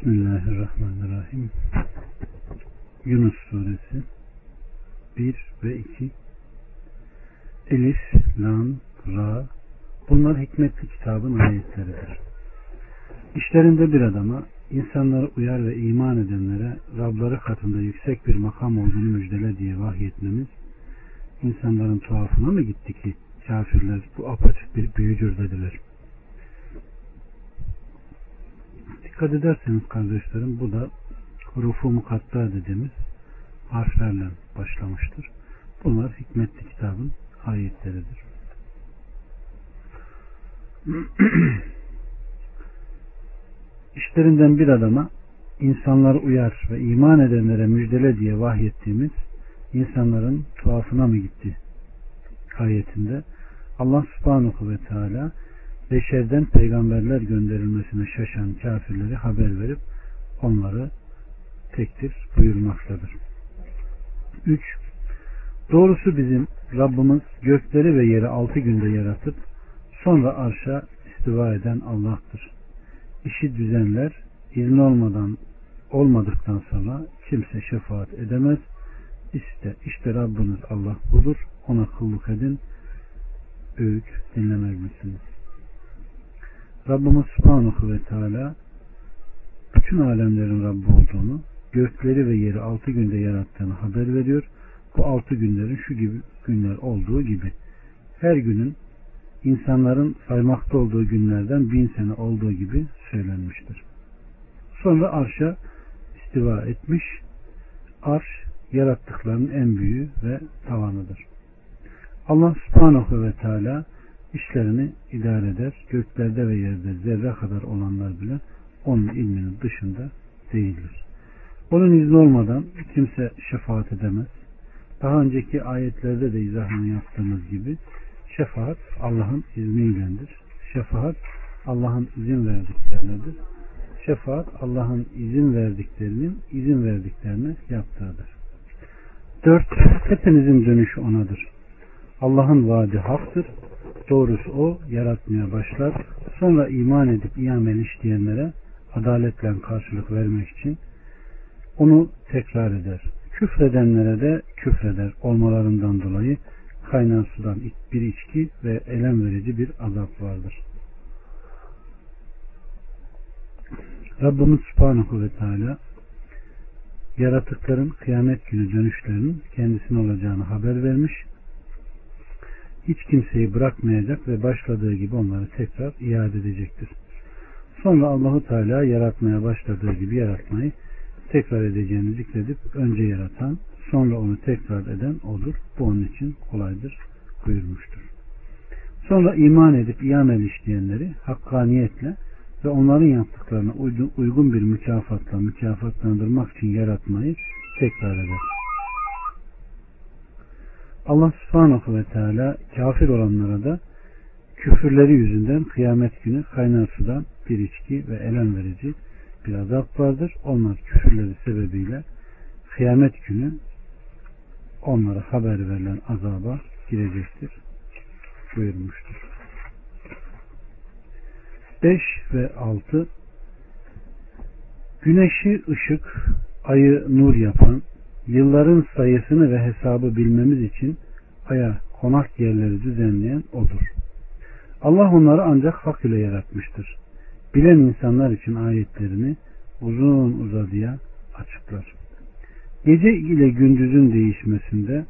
Bismillahirrahmanirrahim. Yunus suresi 1 ve 2 Elif, Lam, Ra bunlar hikmetli kitabın ayetleridir. İşlerinde bir adama insanları uyar ve iman edenlere Rabları katında yüksek bir makam olduğunu müjdele diye vahyetmemiz insanların tuhafına mı gitti ki kafirler bu apaçık bir büyüdür dediler. Dikkat ederseniz kardeşlerim bu da hurufu mukatta dediğimiz harflerle başlamıştır. Bunlar hikmetli kitabın ayetleridir. İşlerinden bir adama insanları uyar ve iman edenlere müjdele diye vahyettiğimiz insanların tuhafına mı gitti ayetinde Allah subhanahu ve teala beşerden peygamberler gönderilmesine şaşan kafirleri haber verip onları tektir buyurmaktadır. 3. Doğrusu bizim Rabbimiz gökleri ve yeri altı günde yaratıp sonra arşa istiva eden Allah'tır. İşi düzenler, izni olmadan olmadıktan sonra kimse şefaat edemez. İşte, işte Rabbiniz Allah budur. Ona kulluk edin. Öğüt dinlemez misiniz? Rabbimiz Subhanahu ve Teala bütün alemlerin Rabbi olduğunu, gökleri ve yeri altı günde yarattığını haber veriyor. Bu altı günlerin şu gibi günler olduğu gibi her günün insanların saymakta olduğu günlerden bin sene olduğu gibi söylenmiştir. Sonra arşa istiva etmiş. Arş yarattıklarının en büyüğü ve tavanıdır. Allah subhanahu ve teala işlerini idare eder. Göklerde ve yerde zerre kadar olanlar bile onun ilminin dışında değildir. Onun izni olmadan kimse şefaat edemez. Daha önceki ayetlerde de izahını yaptığımız gibi şefaat Allah'ın izniyledir. Şefaat Allah'ın izin verdiklerinedir. Şefaat Allah'ın izin verdiklerinin izin verdiklerine yaptığıdır. Dört, hepinizin dönüşü onadır. Allah'ın vaadi haktır. Doğrusu o yaratmaya başlar. Sonra iman edip iyi amel işleyenlere adaletle karşılık vermek için onu tekrar eder. Küfredenlere de küfreder olmalarından dolayı kaynar sudan bir içki ve elem verici bir azap vardır. Rabbimiz Subhanahu ve Teala yaratıkların kıyamet günü dönüşlerinin kendisine olacağını haber vermiş. Hiç kimseyi bırakmayacak ve başladığı gibi onları tekrar iade edecektir. Sonra Allahu Teala yaratmaya başladığı gibi yaratmayı tekrar edeceğini zikredip önce yaratan, sonra onu tekrar eden odur. Bu onun için kolaydır buyurmuştur. Sonra iman edip iyi işleyenleri hakkaniyetle ve onların yaptıklarına uygun bir mükafatla mükafatlandırmak için yaratmayı tekrar eder. Allah subhanahu ve teala kafir olanlara da küfürleri yüzünden kıyamet günü kaynar sudan bir içki ve elem verici bir azap vardır. Onlar küfürleri sebebiyle kıyamet günü onlara haber verilen azaba girecektir buyurmuştur. 5 ve 6 Güneşi ışık, ayı nur yapan, yılların sayısını ve hesabı bilmemiz için aya konak yerleri düzenleyen odur. Allah onları ancak hak ile yaratmıştır. Bilen insanlar için ayetlerini uzun uzadıya açıklar. Gece ile gündüzün değişmesinde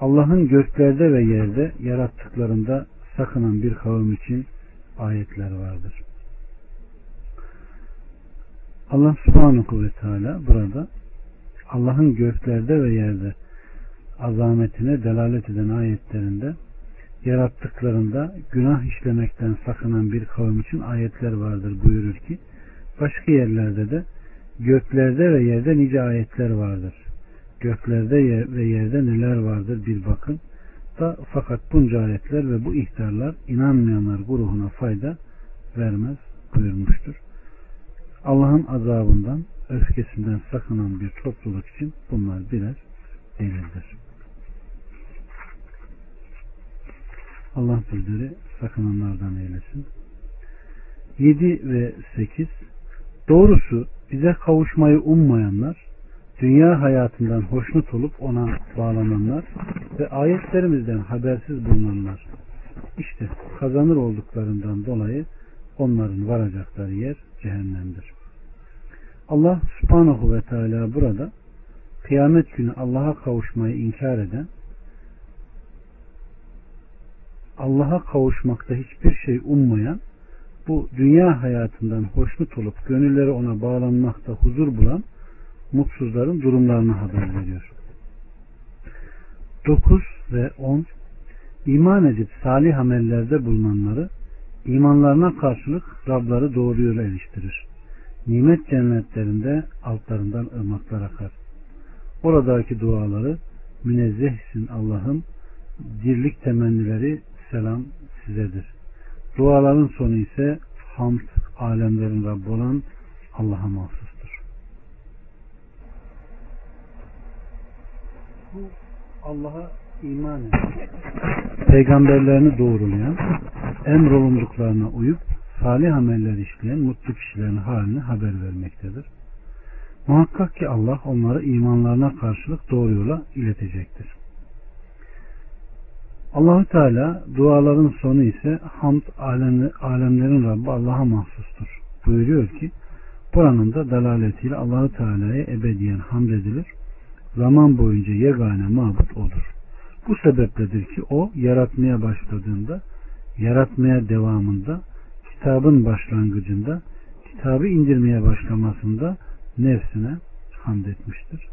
Allah'ın göklerde ve yerde yarattıklarında sakınan bir kavim için ayetler vardır. Allah subhanahu ve teala burada Allah'ın göklerde ve yerde azametine delalet eden ayetlerinde yarattıklarında günah işlemekten sakınan bir kavim için ayetler vardır buyurur ki başka yerlerde de göklerde ve yerde nice ayetler vardır. Göklerde ve yerde neler vardır bir bakın. Da, fakat bunca ayetler ve bu ihtarlar inanmayanlar gruhuna fayda vermez buyurmuştur. Allah'ın azabından, öfkesinden sakınan bir topluluk için bunlar birer delildir. Allah bizleri sakınanlardan eylesin. 7 ve 8 Doğrusu bize kavuşmayı ummayanlar, dünya hayatından hoşnut olup ona bağlananlar ve ayetlerimizden habersiz bulunanlar. İşte kazanır olduklarından dolayı onların varacakları yer cehennemdir. Allah subhanahu ve teala burada kıyamet günü Allah'a kavuşmayı inkar eden Allah'a kavuşmakta hiçbir şey ummayan bu dünya hayatından hoşnut olup gönülleri ona bağlanmakta huzur bulan mutsuzların durumlarını haber veriyor. 9 ve 10 İman edip salih amellerde bulunanları imanlarına karşılık Rabları doğru yola eriştirir. Nimet cennetlerinde altlarından ırmaklar akar. Oradaki duaları münezzehsin Allah'ım dirlik temennileri selam sizedir. Duaların sonu ise hamd alemlerin Rabbi olan Allah'a mahsustur. Bu Allah'a iman eden, peygamberlerini doğrulayan, emrolunduklarına uyup salih ameller işleyen mutlu kişilerin halini haber vermektedir. Muhakkak ki Allah onları imanlarına karşılık doğru yola iletecektir. Allahu Teala duaların sonu ise hamd alemlerin Rabbi Allah'a mahsustur. Buyuruyor ki buranın da dalaletiyle Allahu Teala'ya ebediyen hamd edilir. Zaman boyunca yegane mabut odur. Bu sebepledir ki o yaratmaya başladığında, yaratmaya devamında, kitabın başlangıcında, kitabı indirmeye başlamasında nefsine hamd etmiştir.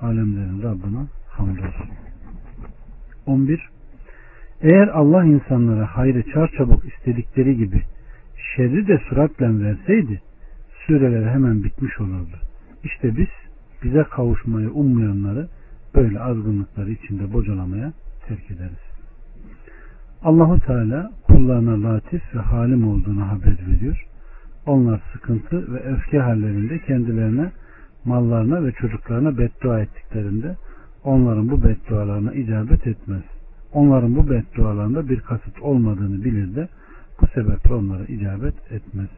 Alemlerin Rabbına hamdolsun. 11. Eğer Allah insanlara hayrı çarçabuk istedikleri gibi şerri de süratle verseydi süreler hemen bitmiş olurdu. İşte biz bize kavuşmayı ummayanları böyle azgınlıkları içinde bocalamaya terk ederiz. Allahu Teala kullarına latif ve halim olduğunu haber veriyor. Onlar sıkıntı ve öfke hallerinde kendilerine, mallarına ve çocuklarına beddua ettiklerinde onların bu beddualarına icabet etmez. Onların bu beddualarında bir kasıt olmadığını bilir de bu sebeple onlara icabet etmez.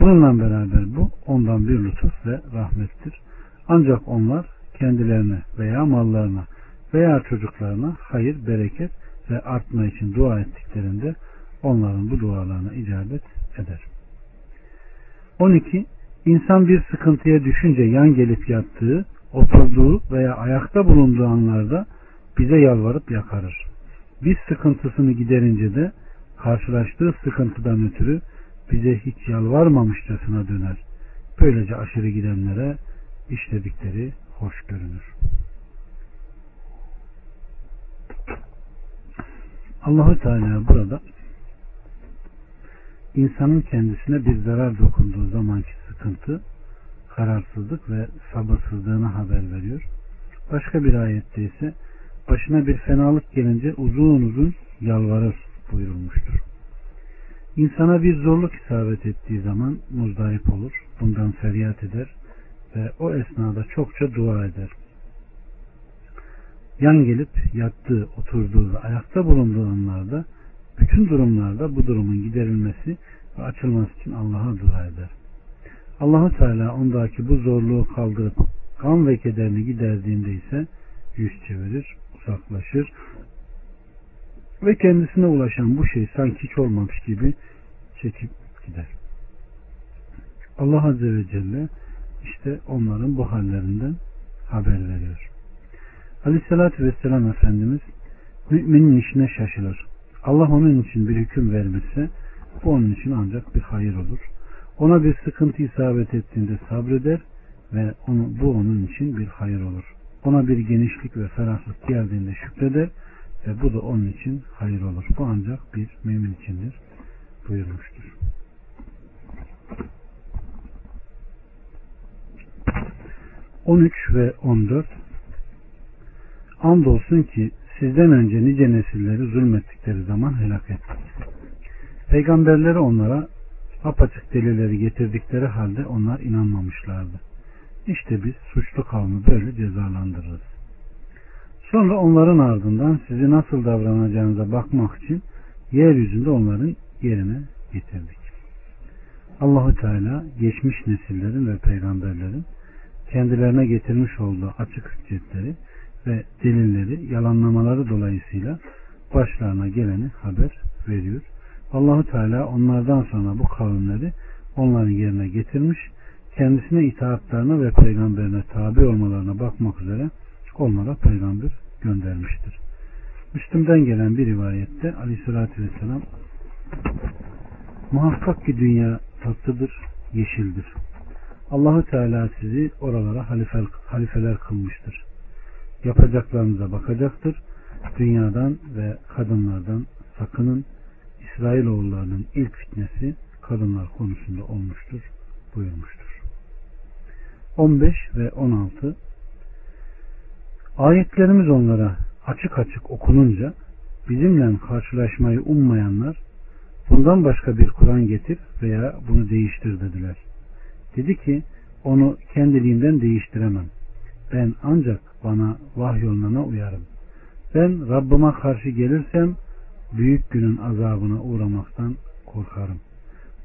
Bununla beraber bu ondan bir lütuf ve rahmettir. Ancak onlar kendilerine veya mallarına veya çocuklarına hayır, bereket ve artma için dua ettiklerinde onların bu dualarına icabet eder. 12. İnsan bir sıkıntıya düşünce yan gelip yattığı, oturduğu veya ayakta bulunduğu anlarda bize yalvarıp yakarır. Biz sıkıntısını giderince de karşılaştığı sıkıntıdan ötürü bize hiç yalvarmamışçasına döner. Böylece aşırı gidenlere işledikleri hoş görünür. Allahu Teala burada insanın kendisine bir zarar dokunduğu zamanki sıkıntı, kararsızlık ve sabırsızlığına haber veriyor. Başka bir ayette ise başına bir fenalık gelince uzun uzun yalvarır buyurulmuştur. İnsana bir zorluk isabet ettiği zaman muzdarip olur, bundan feryat eder ve o esnada çokça dua eder. Yan gelip yattığı, oturduğu ve ayakta bulunduğu anlarda bütün durumlarda bu durumun giderilmesi ve açılması için Allah'a dua eder. Allahu Teala ondaki bu zorluğu kaldırıp kan ve kederini giderdiğinde ise yüz çevirir, uzaklaşır ve kendisine ulaşan bu şey sanki hiç olmamış gibi çekip gider. Allah Azze ve Celle işte onların bu hallerinden haber veriyor. Aleyhissalatü Vesselam Efendimiz müminin işine şaşılır. Allah onun için bir hüküm vermişse bu onun için ancak bir hayır olur. Ona bir sıkıntı isabet ettiğinde sabreder ve onu, bu onun için bir hayır olur. Ona bir genişlik ve ferahlık geldiğinde şükreder ve bu da onun için hayır olur. Bu ancak bir mümin içindir buyurmuştur. 13 ve 14 Andolsun ki sizden önce nice nesilleri zulmettikleri zaman helak ettik. Peygamberleri onlara apaçık delilleri getirdikleri halde onlar inanmamışlardı. İşte biz suçlu kavmi böyle cezalandırırız. Sonra onların ardından sizi nasıl davranacağınıza bakmak için yeryüzünde onların yerine getirdik. Allahu Teala geçmiş nesillerin ve peygamberlerin kendilerine getirmiş olduğu açık hüccetleri ve delilleri yalanlamaları dolayısıyla başlarına geleni haber veriyor. Allahu Teala onlardan sonra bu kavimleri onların yerine getirmiş, kendisine itaatlarına ve peygamberine tabi olmalarına bakmak üzere onlara peygamber göndermiştir. Müslüm'den gelen bir rivayette aleyhissalatü vesselam muhakkak ki dünya tatlıdır, yeşildir. Allahu Teala sizi oralara halife, halifeler kılmıştır. Yapacaklarınıza bakacaktır. Dünyadan ve kadınlardan sakının. İsrailoğullarının ilk fitnesi kadınlar konusunda olmuştur buyurmuştur. 15 ve 16 Ayetlerimiz onlara açık açık okununca bizimle karşılaşmayı ummayanlar bundan başka bir Kur'an getir veya bunu değiştir dediler. Dedi ki onu kendiliğinden değiştiremem. Ben ancak bana vahyolunana uyarım. Ben Rabbime karşı gelirsem büyük günün azabına uğramaktan korkarım.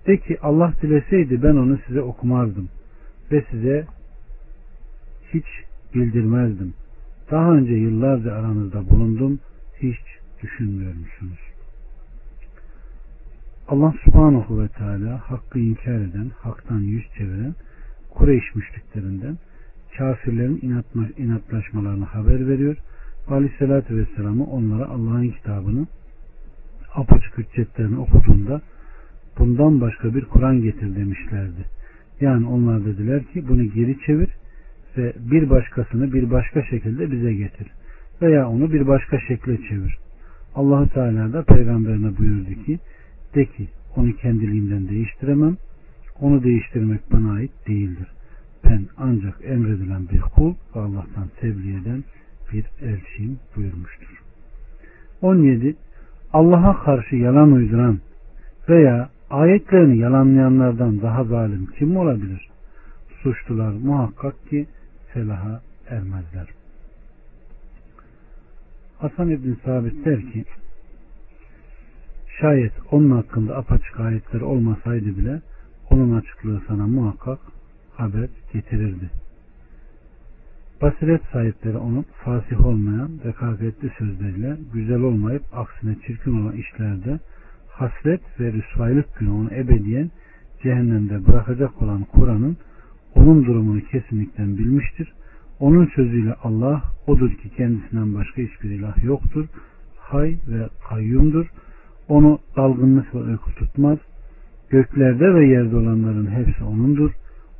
De ki Allah dileseydi ben onu size okumazdım ve size hiç bildirmezdim. Daha önce yıllarca aranızda bulundum, hiç düşünmüyor musunuz? Allah subhanahu ve teala hakkı inkar eden, haktan yüz çeviren Kureyş müşriklerinden kafirlerin inatma, inatlaşmalarını haber veriyor. Aleyhisselatü Vesselam'ı onlara Allah'ın kitabını apaçık hüccetlerini okuduğunda bundan başka bir Kur'an getir demişlerdi. Yani onlar dediler ki bunu geri çevir ve bir başkasını bir başka şekilde bize getir. Veya onu bir başka şekle çevir. allah Teala da peygamberine buyurdu ki de ki onu kendiliğimden değiştiremem. Onu değiştirmek bana ait değildir. Ben ancak emredilen bir kul Allah'tan tebliğ eden bir elçiyim buyurmuştur. 17. Allah'a karşı yalan uyduran veya ayetlerini yalanlayanlardan daha zalim kim olabilir? Suçlular muhakkak ki felaha ermezler. Hasan İbn Sabit der ki şayet onun hakkında apaçık ayetler olmasaydı bile onun açıklığı sana muhakkak haber getirirdi. Basiret sahipleri onun fasih olmayan rekabetli sözleriyle güzel olmayıp aksine çirkin olan işlerde hasret ve rüsvaylık günü onu ebediyen cehennemde bırakacak olan Kur'an'ın onun durumunu kesinlikle bilmiştir. Onun sözüyle Allah odur ki kendisinden başka hiçbir ilah yoktur. Hay ve kayyumdur. Onu dalgınlık ve uyku tutmaz. Göklerde ve yerde olanların hepsi O'nundur.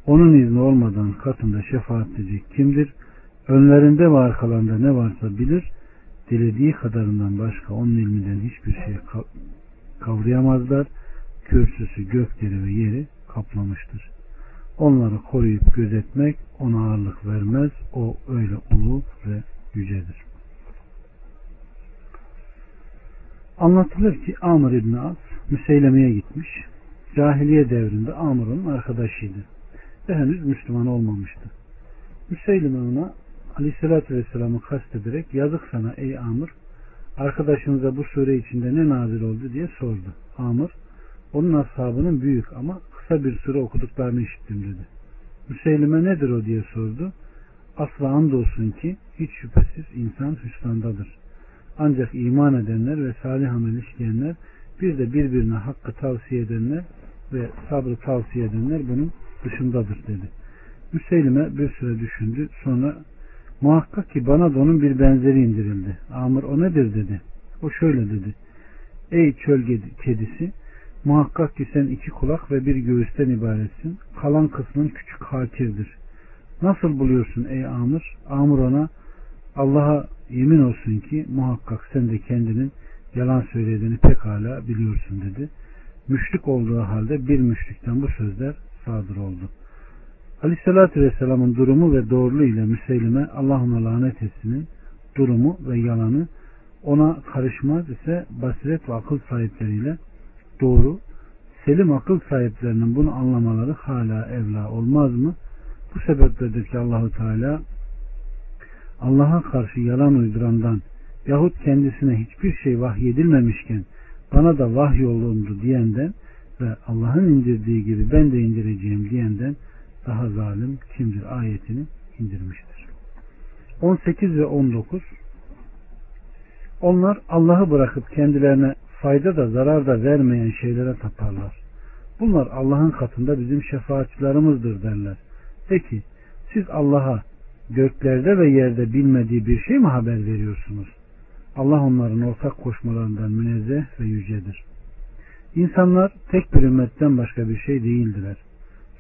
Onun izni olmadan katında şefaat edecek kimdir? Önlerinde ve arkalarında ne varsa bilir. Dilediği kadarından başka onun ilminden hiçbir şey kavrayamazlar. Kürsüsü gökleri ve yeri kaplamıştır. Onları koruyup gözetmek ona ağırlık vermez. O öyle ulu ve yücedir. Anlatılır ki Amr İbni As Müseyleme'ye gitmiş. Cahiliye devrinde Amr onun arkadaşıydı. Henüz Müslüman olmamıştı. Müseyleme ona Aleyhisselatü Vesselam'ı kastederek yazık sana ey Amr arkadaşınıza bu sure içinde ne nazil oldu diye sordu. Amr onun ashabının büyük ama kısa bir süre okuduklarını işittim dedi. Müseylime nedir o diye sordu. Asla andolsun ki hiç şüphesiz insan hüsrandadır. Ancak iman edenler ve salih amel işleyenler bir de birbirine hakkı tavsiye edenler ve sabrı tavsiye edenler bunun dışındadır dedi. Müseylime bir süre düşündü. Sonra muhakkak ki bana da onun bir benzeri indirildi. Amr o nedir dedi. O şöyle dedi. Ey çöl kedisi Muhakkak ki sen iki kulak ve bir göğüsten ibaretsin. Kalan kısmın küçük hakirdir. Nasıl buluyorsun ey Amr? Amr ona Allah'a yemin olsun ki muhakkak sen de kendinin yalan söylediğini pekala biliyorsun dedi. Müşrik olduğu halde bir müşrikten bu sözler sadır oldu. Aleyhissalatü Vesselam'ın durumu ve doğruluğu ile Müseylime Allah ona lanet etsinin durumu ve yalanı ona karışmaz ise basiret ve akıl sahipleriyle doğru, selim akıl sahiplerinin bunu anlamaları hala evla olmaz mı? Bu sebepledir ki Allahu Teala Allah'a karşı yalan uydurandan yahut kendisine hiçbir şey vahyedilmemişken bana da vahyolundu diyenden ve Allah'ın indirdiği gibi ben de indireceğim diyenden daha zalim kimdir ayetini indirmiştir. 18 ve 19 Onlar Allah'ı bırakıp kendilerine fayda da zarar da vermeyen şeylere taparlar. Bunlar Allah'ın katında bizim şefaatçilerimizdir derler. Peki siz Allah'a göklerde ve yerde bilmediği bir şey mi haber veriyorsunuz? Allah onların ortak koşmalarından münezzeh ve yücedir. İnsanlar tek bir ümmetten başka bir şey değildiler.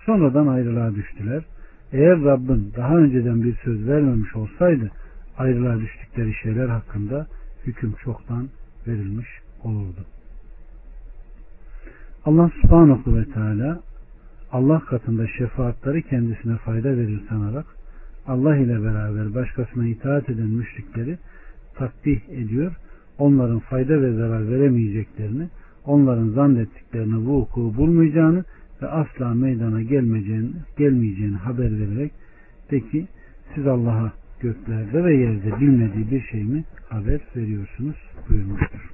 Sonradan ayrılığa düştüler. Eğer Rabbin daha önceden bir söz vermemiş olsaydı ayrılığa düştükleri şeyler hakkında hüküm çoktan verilmiş olurdu. Allah subhanahu ve teala Allah katında şefaatleri kendisine fayda verir sanarak Allah ile beraber başkasına itaat eden müşrikleri takdih ediyor. Onların fayda ve zarar veremeyeceklerini, onların zannettiklerini vuku bulmayacağını ve asla meydana gelmeyeceğini, gelmeyeceğini haber vererek de ki siz Allah'a göklerde ve yerde bilmediği bir şey mi haber veriyorsunuz buyurmuştur.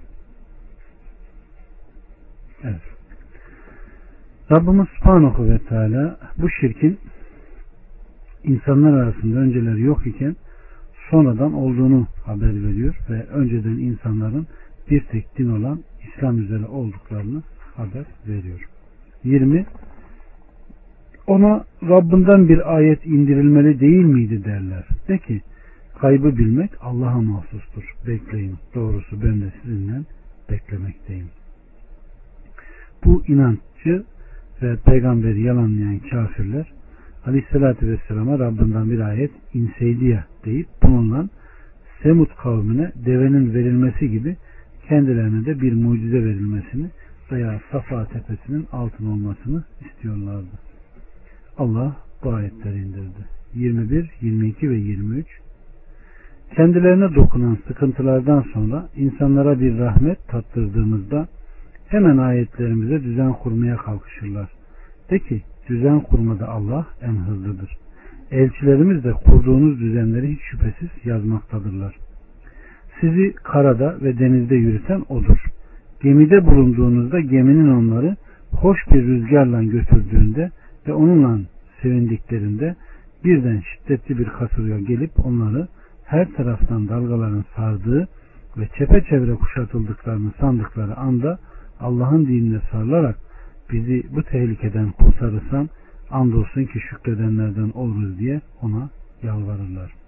Evet. Rabbimiz Subhanahu ve Teala bu şirkin insanlar arasında önceleri yok iken sonradan olduğunu haber veriyor ve önceden insanların bir tek din olan İslam üzere olduklarını haber veriyor. 20 Ona Rabbinden bir ayet indirilmeli değil miydi derler. De ki kaybı bilmek Allah'a mahsustur. Bekleyin. Doğrusu ben de sizinle beklemekteyim. Bu inanççı ve peygamberi yalanlayan kafirler Aleyhisselatü Vesselam'a Rabbinden bir ayet inseydi ya deyip bununla Semut kavmine devenin verilmesi gibi kendilerine de bir mucize verilmesini veya Safa tepesinin altın olmasını istiyorlardı. Allah bu ayetleri indirdi. 21, 22 ve 23 Kendilerine dokunan sıkıntılardan sonra insanlara bir rahmet tattırdığımızda hemen ayetlerimize düzen kurmaya kalkışırlar. De ki düzen kurmada Allah en hızlıdır. Elçilerimiz de kurduğunuz düzenleri hiç şüphesiz yazmaktadırlar. Sizi karada ve denizde yürüten O'dur. Gemide bulunduğunuzda geminin onları hoş bir rüzgarla götürdüğünde ve onunla sevindiklerinde birden şiddetli bir kasırga gelip onları her taraftan dalgaların sardığı ve çepeçevre kuşatıldıklarını sandıkları anda Allah'ın dinine sarılarak bizi bu tehlikeden kurtarırsan andolsun ki şükredenlerden oluruz diye ona yalvarırlar.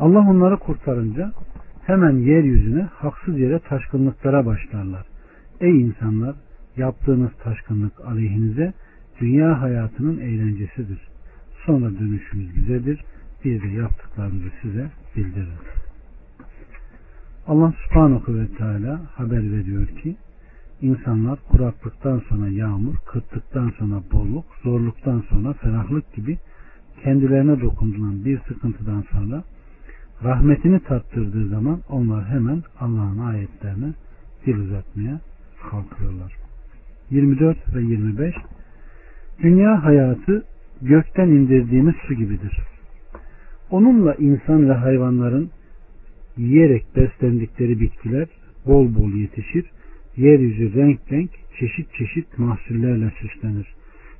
Allah onları kurtarınca hemen yeryüzüne haksız yere taşkınlıklara başlarlar. Ey insanlar yaptığınız taşkınlık aleyhinize dünya hayatının eğlencesidir. Sonra dönüşünüz bizedir. Biz de yaptıklarınızı size bildiririz. Allah subhanahu ve teala haber veriyor ki insanlar kuraklıktan sonra yağmur, kıtlıktan sonra bolluk, zorluktan sonra ferahlık gibi kendilerine dokundulan bir sıkıntıdan sonra rahmetini tattırdığı zaman onlar hemen Allah'ın ayetlerine dil uzatmaya kalkıyorlar. 24 ve 25 Dünya hayatı gökten indirdiğimiz su gibidir. Onunla insan ve hayvanların yiyerek beslendikleri bitkiler bol bol yetişir yeryüzü renk renk çeşit çeşit mahsullerle süslenir.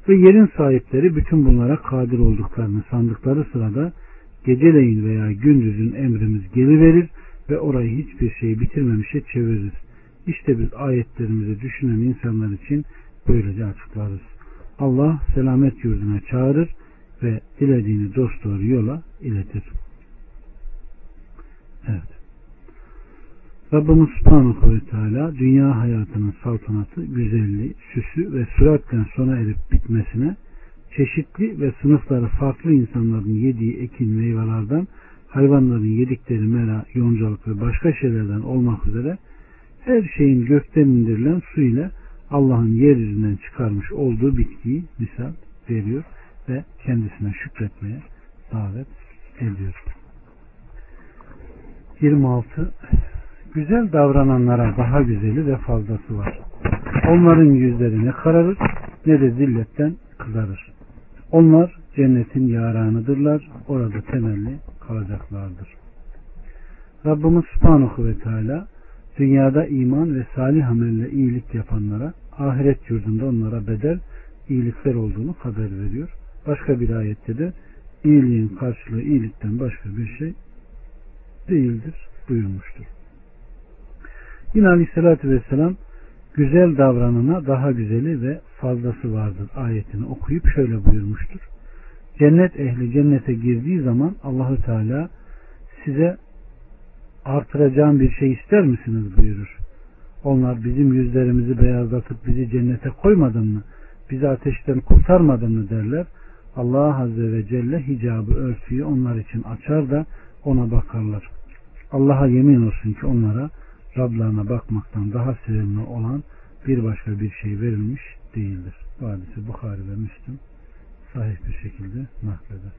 Ve yerin sahipleri bütün bunlara kadir olduklarını sandıkları sırada geceleyin veya gündüzün emrimiz geliverir ve orayı hiçbir şey bitirmemişe çeviririz. İşte biz ayetlerimizi düşünen insanlar için böylece açıklarız. Allah selamet yurduna çağırır ve dilediğini dost doğru yola iletir. Evet. Rabbimiz Subhanahu ve Teala dünya hayatının saltanatı, güzelliği, süsü ve süratle sona erip bitmesine çeşitli ve sınıfları farklı insanların yediği ekin meyvelerden hayvanların yedikleri mera, yoncalık ve başka şeylerden olmak üzere her şeyin gökten indirilen su ile Allah'ın yeryüzünden çıkarmış olduğu bitkiyi misal veriyor ve kendisine şükretmeye davet ediyor. 26 Güzel davrananlara daha güzeli ve fazlası var. Onların yüzleri ne kararır ne de zilletten kızarır. Onlar cennetin yaranıdırlar. Orada temelli kalacaklardır. Rabbimiz Subhanahu ve Teala dünyada iman ve salih amelle iyilik yapanlara ahiret yurdunda onlara bedel iyilikler olduğunu haber veriyor. Başka bir ayette de iyiliğin karşılığı iyilikten başka bir şey değildir buyurmuştur. Yine Aleyhisselatü Vesselam güzel davranına daha güzeli ve fazlası vardır ayetini okuyup şöyle buyurmuştur. Cennet ehli cennete girdiği zaman Allahü Teala size artıracağım bir şey ister misiniz buyurur. Onlar bizim yüzlerimizi beyazlatıp bizi cennete koymadın mı? Bizi ateşten kurtarmadın mı derler. Allah Azze ve Celle hicabı örtüyü onlar için açar da ona bakarlar. Allah'a yemin olsun ki onlara Rablarına bakmaktan daha sevimli olan bir başka bir şey verilmiş değildir. Bu hadisi Bukhari ve Müslüm sahih bir şekilde nakleder.